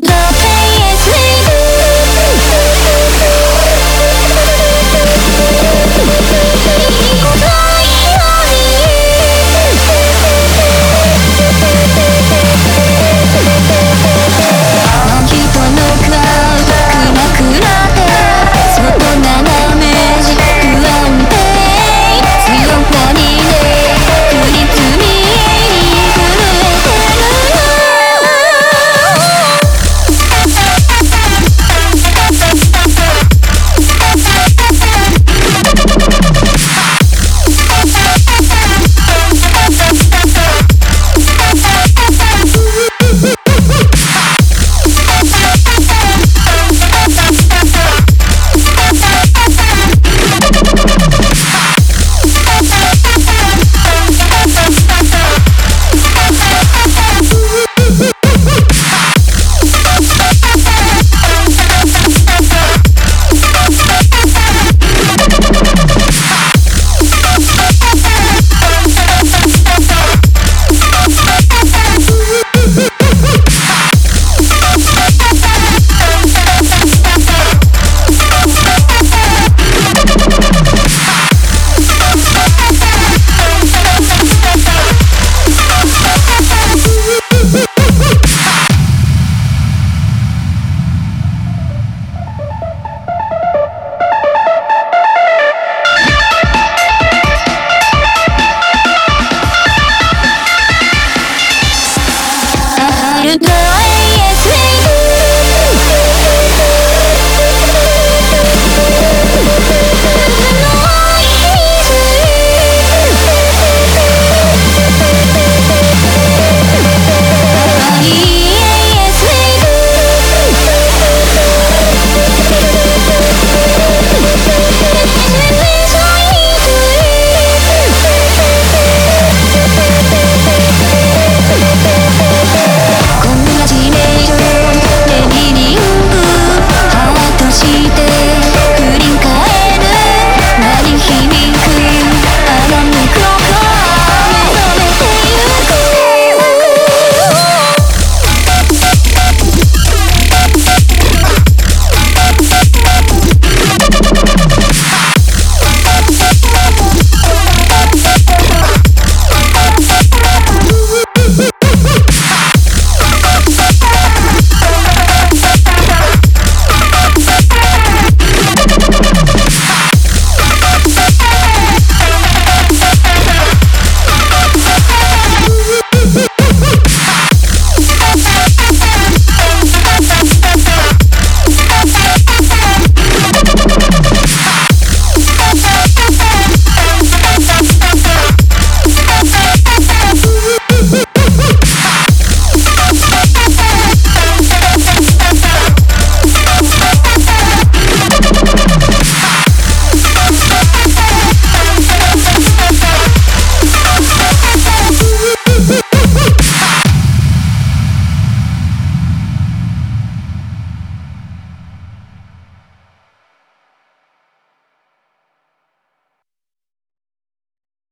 you. Yeah.